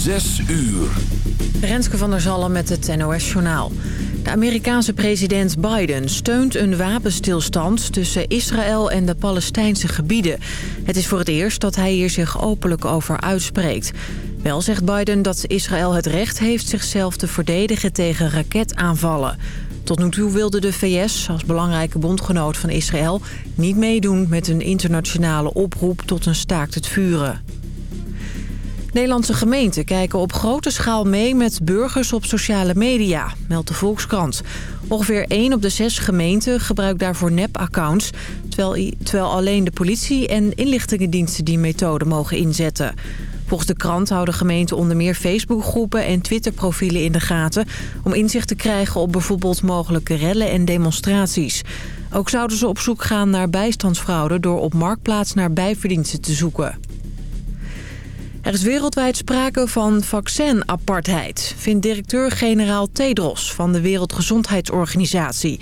Zes uur. Renske van der Zallen met het NOS Journaal. De Amerikaanse president Biden steunt een wapenstilstand tussen Israël en de Palestijnse gebieden. Het is voor het eerst dat hij hier zich openlijk over uitspreekt. Wel zegt Biden dat Israël het recht heeft zichzelf te verdedigen tegen raketaanvallen. Tot nu toe wilde de VS, als belangrijke bondgenoot van Israël... niet meedoen met een internationale oproep tot een staakt het vuren. Nederlandse gemeenten kijken op grote schaal mee met burgers op sociale media, meldt de Volkskrant. Ongeveer 1 op de 6 gemeenten gebruikt daarvoor nep-accounts... Terwijl, terwijl alleen de politie en inlichtingendiensten die methode mogen inzetten. Volgens de krant houden gemeenten onder meer Facebookgroepen en Twitterprofielen in de gaten... om inzicht te krijgen op bijvoorbeeld mogelijke rellen en demonstraties. Ook zouden ze op zoek gaan naar bijstandsfraude door op Marktplaats naar bijverdiensten te zoeken. Er is wereldwijd sprake van vaccinapartheid, vindt directeur-generaal Tedros van de Wereldgezondheidsorganisatie.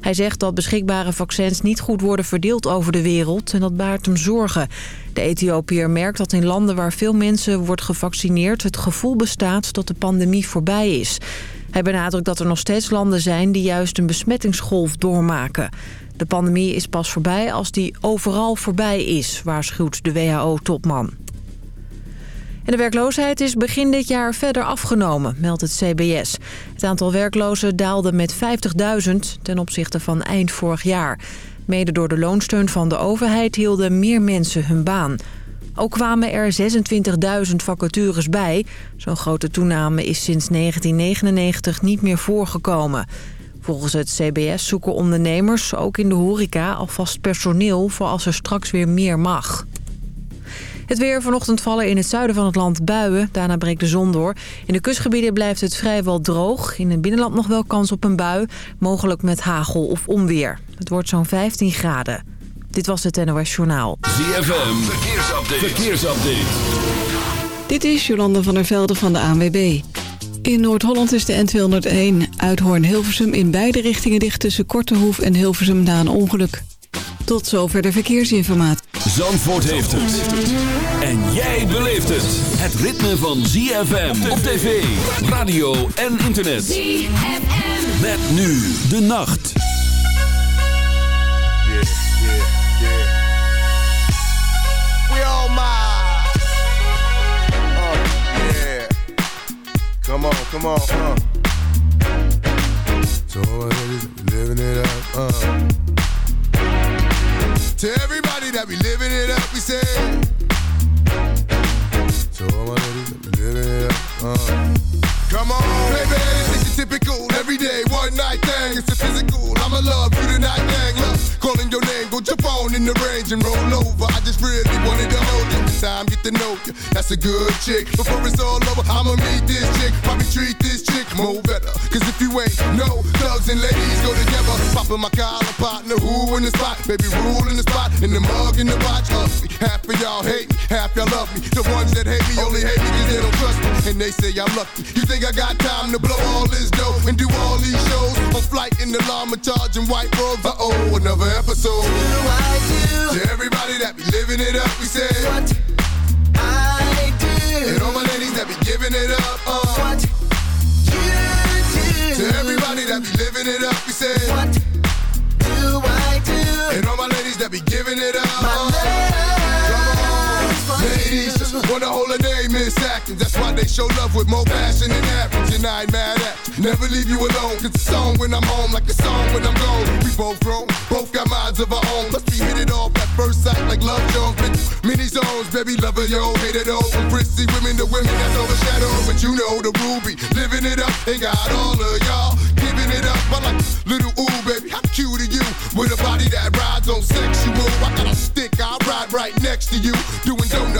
Hij zegt dat beschikbare vaccins niet goed worden verdeeld over de wereld en dat baart hem zorgen. De Ethiopiër merkt dat in landen waar veel mensen wordt gevaccineerd het gevoel bestaat dat de pandemie voorbij is. Hij benadrukt dat er nog steeds landen zijn die juist een besmettingsgolf doormaken. De pandemie is pas voorbij als die overal voorbij is, waarschuwt de WHO-topman. En de werkloosheid is begin dit jaar verder afgenomen, meldt het CBS. Het aantal werklozen daalde met 50.000 ten opzichte van eind vorig jaar. Mede door de loonsteun van de overheid hielden meer mensen hun baan. Ook kwamen er 26.000 vacatures bij. Zo'n grote toename is sinds 1999 niet meer voorgekomen. Volgens het CBS zoeken ondernemers, ook in de horeca, alvast personeel... voor als er straks weer meer mag. Het weer vanochtend vallen in het zuiden van het land buien. Daarna breekt de zon door. In de kustgebieden blijft het vrijwel droog. In het binnenland nog wel kans op een bui. Mogelijk met hagel of onweer. Het wordt zo'n 15 graden. Dit was het NOS Journaal. ZFM, verkeersupdate. verkeersupdate. Dit is Jolande van der Velde van de ANWB. In Noord-Holland is de N201 Uithoorn-Hilversum in beide richtingen dicht... tussen Kortehoef en Hilversum na een ongeluk. Tot zover de verkeersinformatie. Zandvoort heeft het. En jij beleeft het. Het ritme van ZFM op tv, radio en internet. ZFM. Met nu de nacht. Yeah, yeah, yeah. We all mine. Oh, yeah. Come on, come on, uh. So my niggas living it up, uh. To everybody that be living it up, we say. So all my ladies that be living it up, uh. Come on, baby, it's a typical everyday one night thing. It's a physical. I'ma love you tonight, gang. Look, calling your name, go jump on in the range and roll over. I just really wanted to hold you. Time, get to know you. That's a good chick. Before it's all over, I'ma meet this chick. Probably treat this chick more better. Cause if you ain't no thugs and ladies go together. Popping my collar, partner, who in the spot? Baby, rule in the spot. In the mug, in the watch. Up me. Half of y'all hate me, half y'all love me. The ones that hate me only hate me cause they don't trust me. And they say I'm lucky. You think I got time to blow all this dough and do all these shows? On flight in the llama charging white robes. Uh oh, another episode. do I do? To everybody that be living it up, we say. What I do. And all my ladies that be giving it up, uh. What you do? To everybody that be living it up, we say. What acting. That's why they show love with more passion than average. And I ain't mad at. Never leave you alone. Cause a song when I'm home, like a song when I'm gone. We both grown, both got minds of our own. Plus we hit it off at first sight like love Jones. Many zones, baby lover, yo, hate it all. From prissy women to women that's overshadowed. But you know the ruby, living it up. Ain't got all of y'all giving it up. I like little ooh, baby, how cute are you? With a body that rides on sexual. I got a stick, I ride right next to you. Doing donuts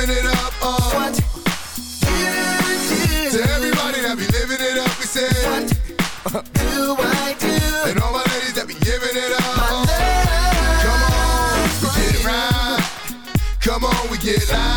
giving it up, uh. What you do. To everybody that be living it up, we say What do I do? And all my ladies that be giving it up, My love Come on, we get right. Come on, we get live.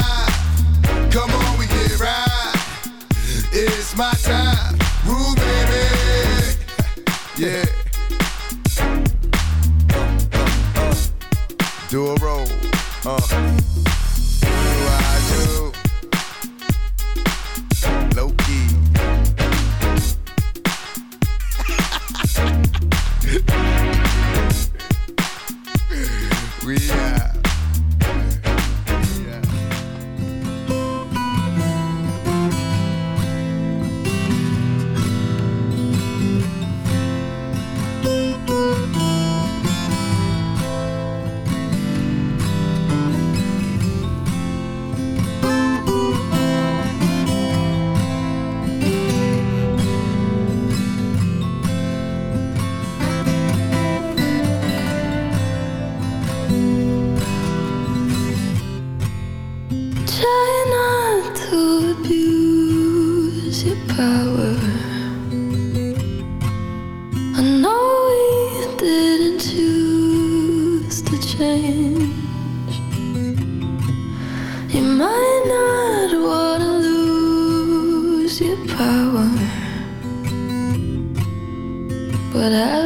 But having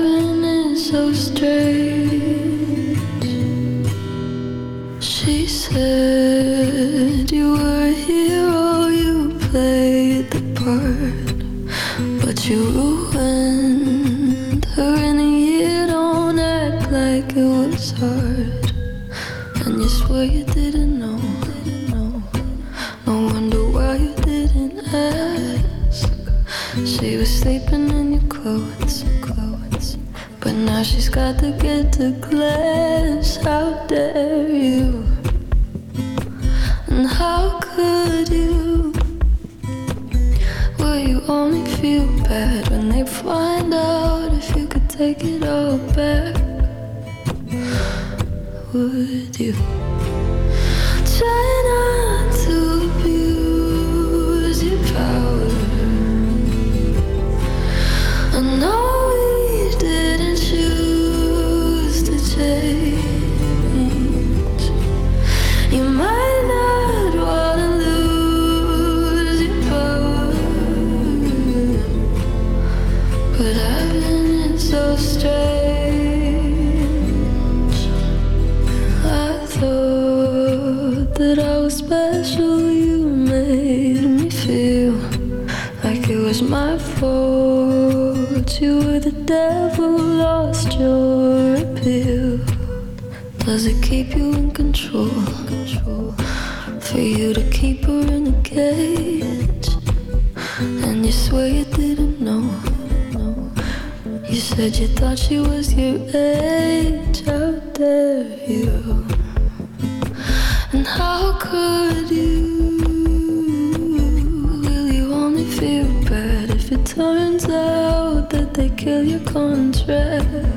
got to get to class. You said you thought she was your age. How dare you? And how could you? Will you only feel bad if it turns out that they kill your contract?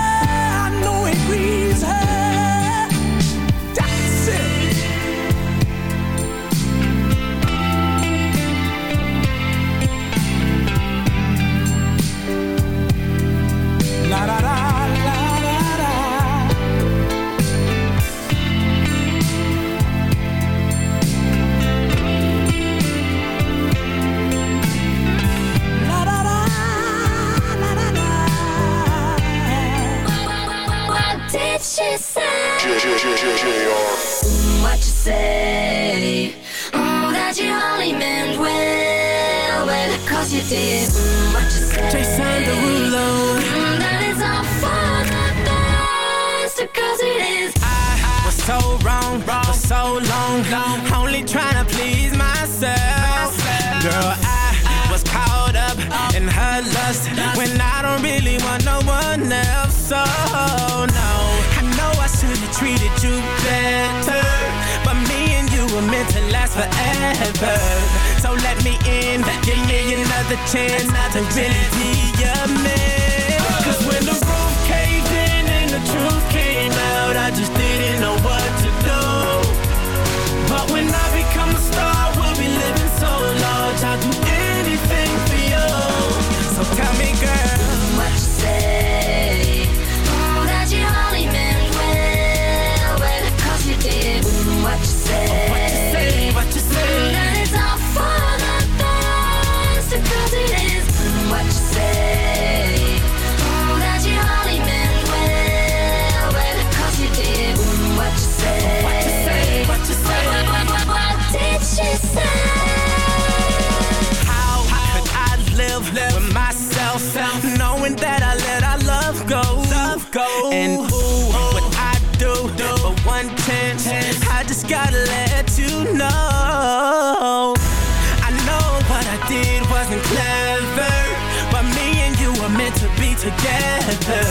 together.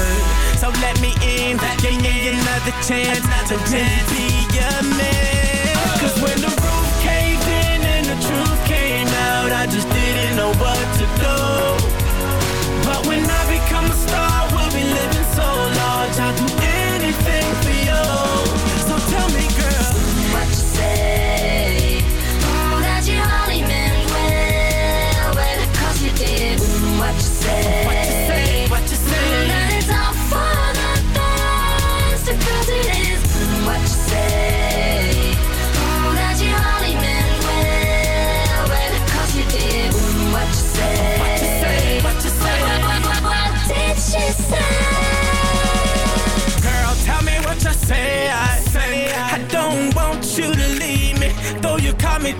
So let me in, let give me, in. another chance another to chance. be your man. Oh. Cause when the roof caved in and the truth came out, I just didn't know what to do.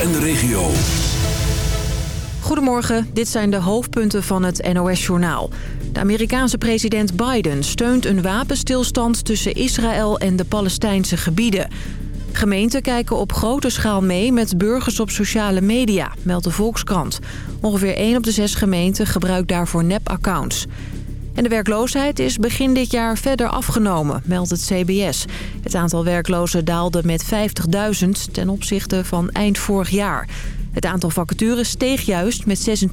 en de regio. Goedemorgen, dit zijn de hoofdpunten van het NOS-journaal. De Amerikaanse president Biden steunt een wapenstilstand tussen Israël en de Palestijnse gebieden. Gemeenten kijken op grote schaal mee met burgers op sociale media, meldt de Volkskrant. Ongeveer 1 op de 6 gemeenten gebruikt daarvoor nep-accounts. En de werkloosheid is begin dit jaar verder afgenomen, meldt het CBS. Het aantal werklozen daalde met 50.000 ten opzichte van eind vorig jaar. Het aantal vacatures steeg juist met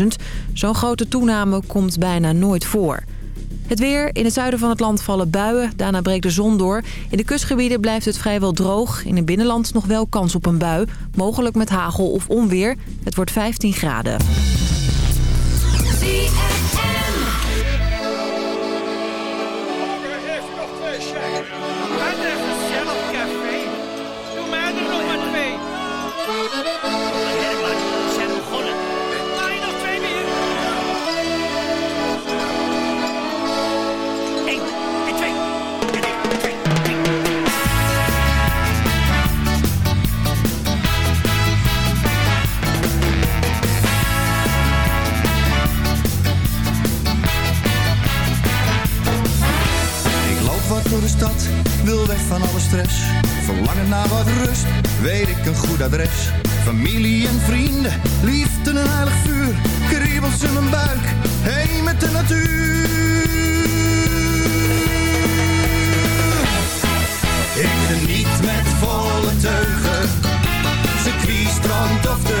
26.000. Zo'n grote toename komt bijna nooit voor. Het weer. In het zuiden van het land vallen buien. Daarna breekt de zon door. In de kustgebieden blijft het vrijwel droog. In het binnenland nog wel kans op een bui. Mogelijk met hagel of onweer. Het wordt 15 graden.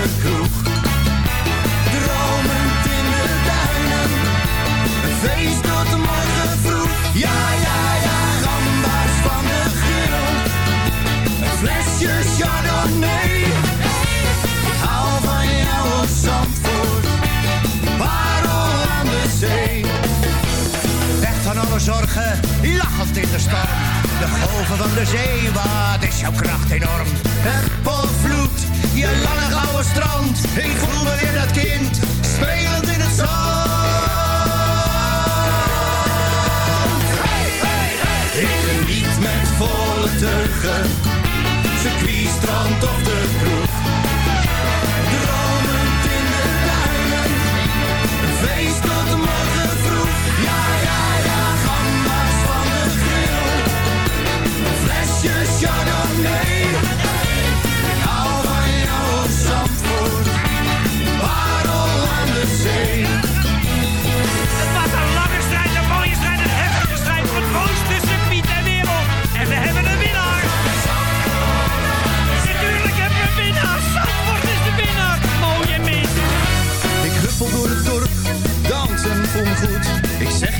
De kroeg. Dromend in de duinen, een feest tot morgen vroeg. Ja, ja, ja, gamba's van de grill, een flesje chardonnay. Hou van jou op Zandvoort, parel aan de zee. Weg van alle zorgen, lachend in de storm. De golven van de zee, wat is jouw kracht enorm. Het je lange gouden strand. Ik voel me weer dat kind, spelend in het zand. Hey, hey, hey. Ik geniet met volle teugen, circuit, strand of de kroeg. Dromend in de duinen, een feest tot de morgen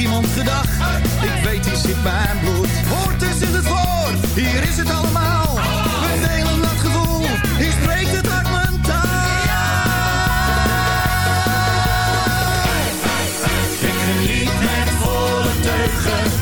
iemand gedag, ik weet die zit mijn bloed. Hoort is in het voor, hier is het allemaal. We delen dat gevoel, hier spreekt het uit mijn taal. Ik geniet met volle teugen,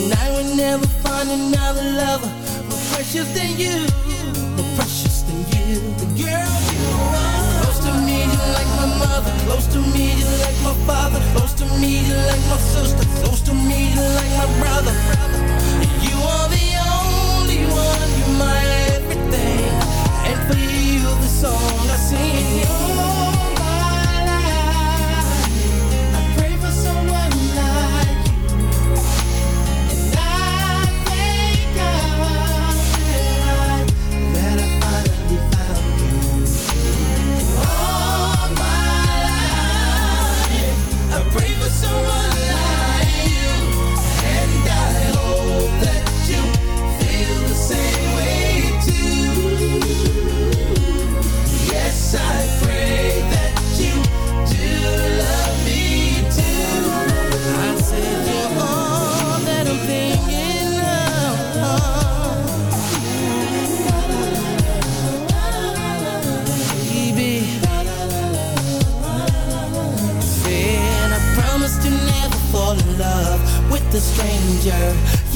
And I would never find another lover more precious than you, more precious than you. The girl you are. Close to me, you like my mother. Close to me, you like my father. Close to me, you like my sister. Close to me, you like my brother. You are the only one, you're my everything. And for you, the song I sing.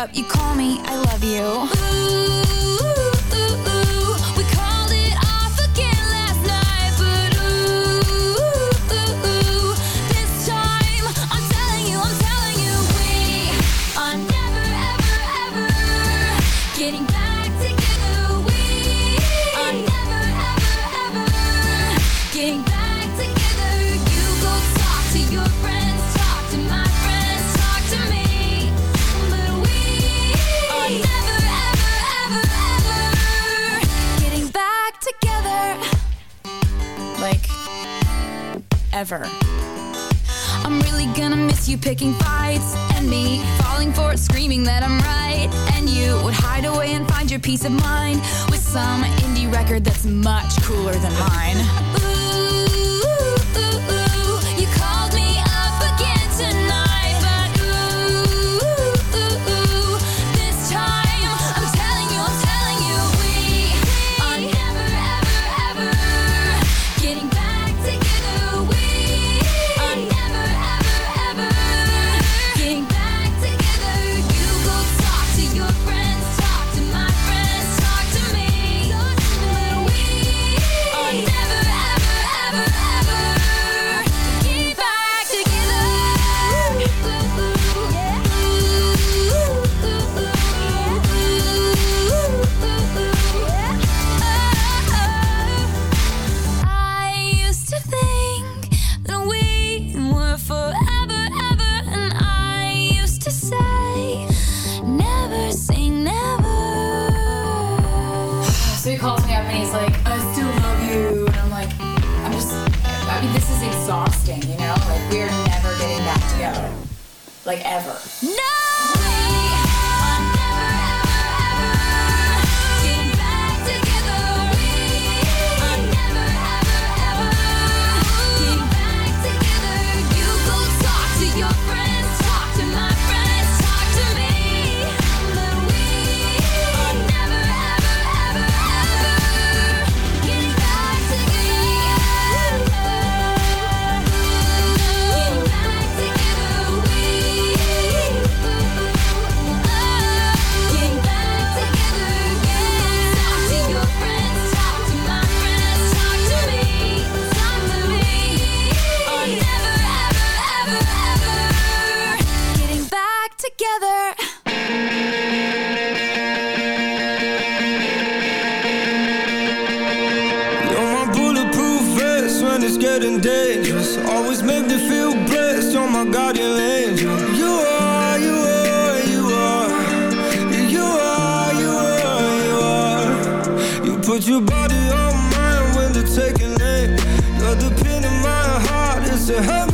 up. You call cooler than mine. like ever. No! my guardian angel You are, you are, you are. You are, you are, you are. You put your body on mine when taking You're the pin in my heart, it's a heaven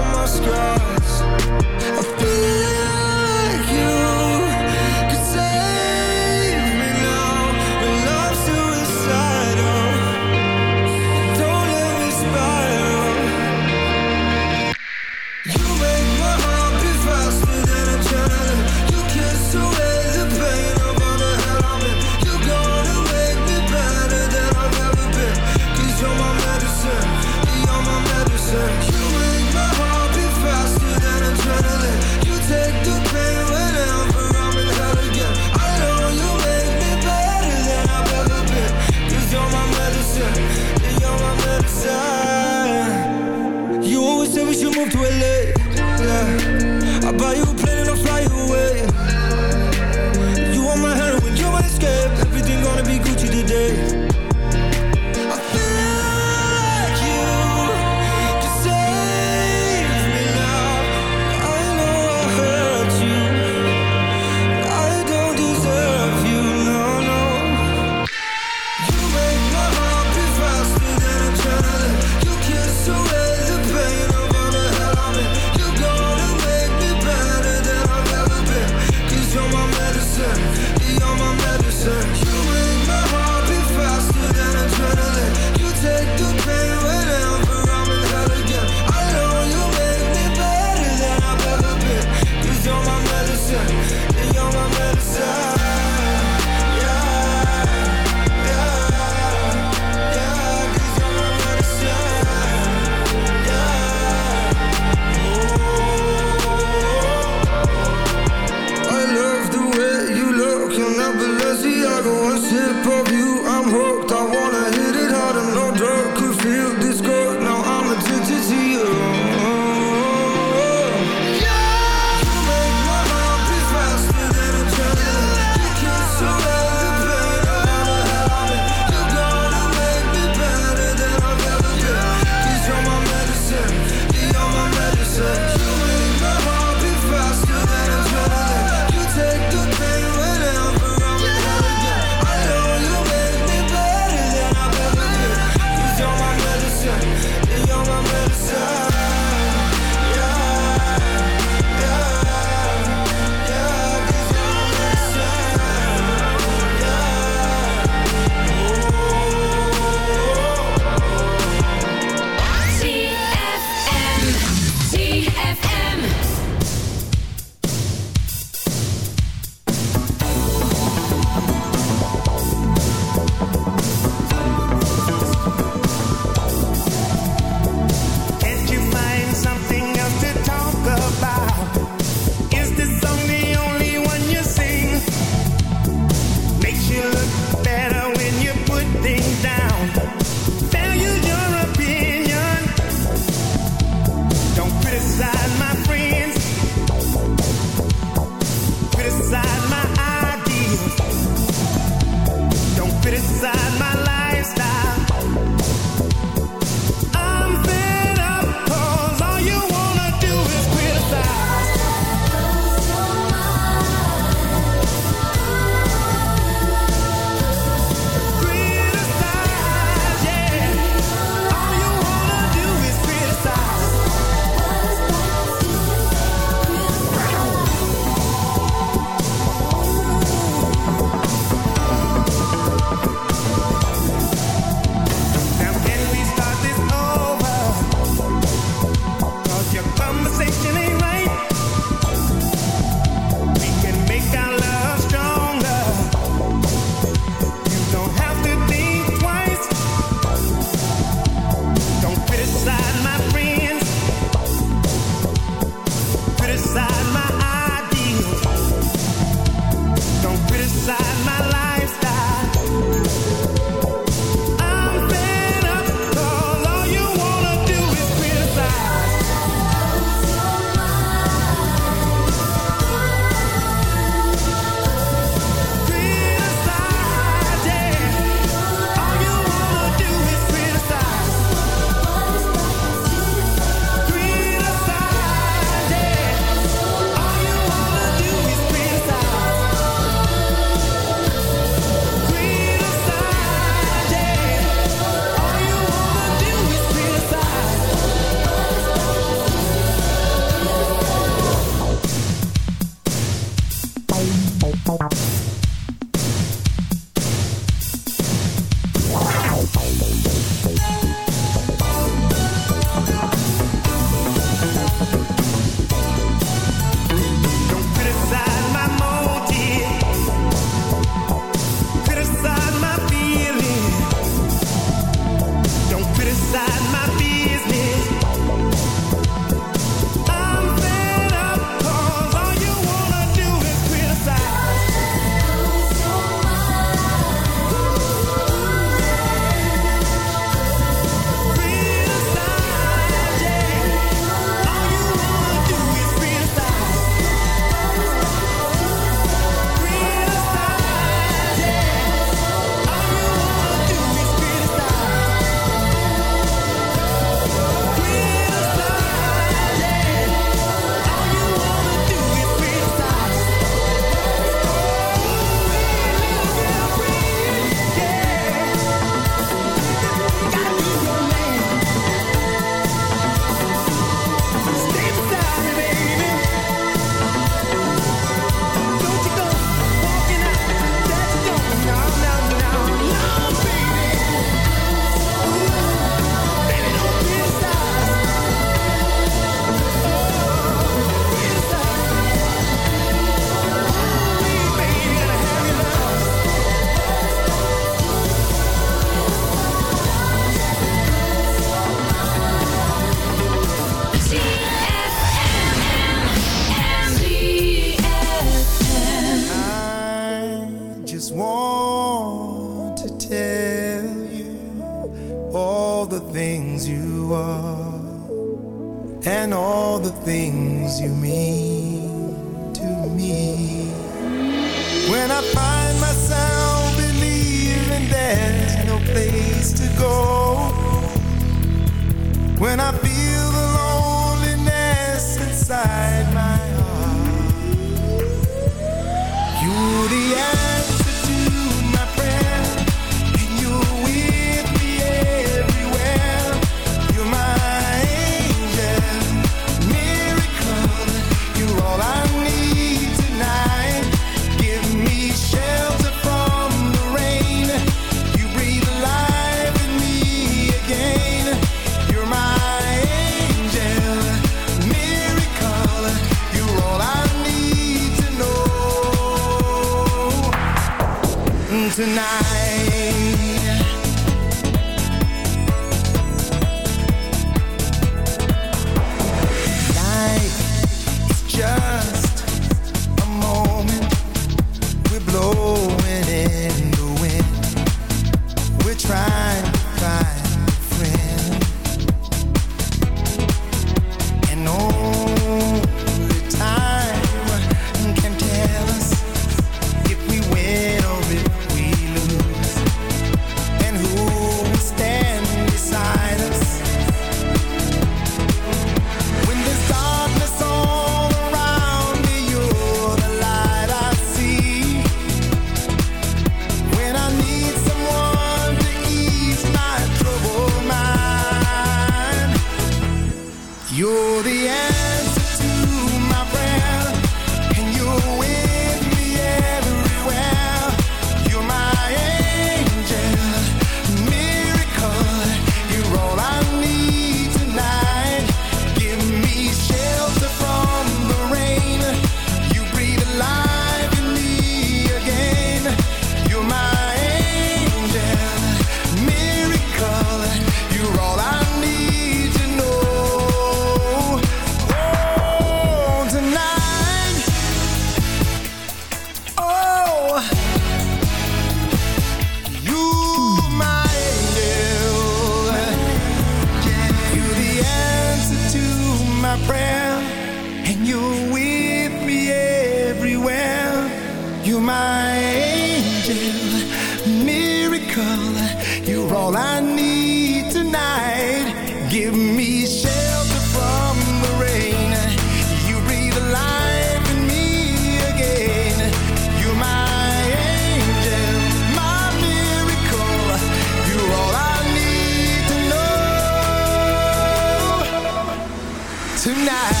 tonight.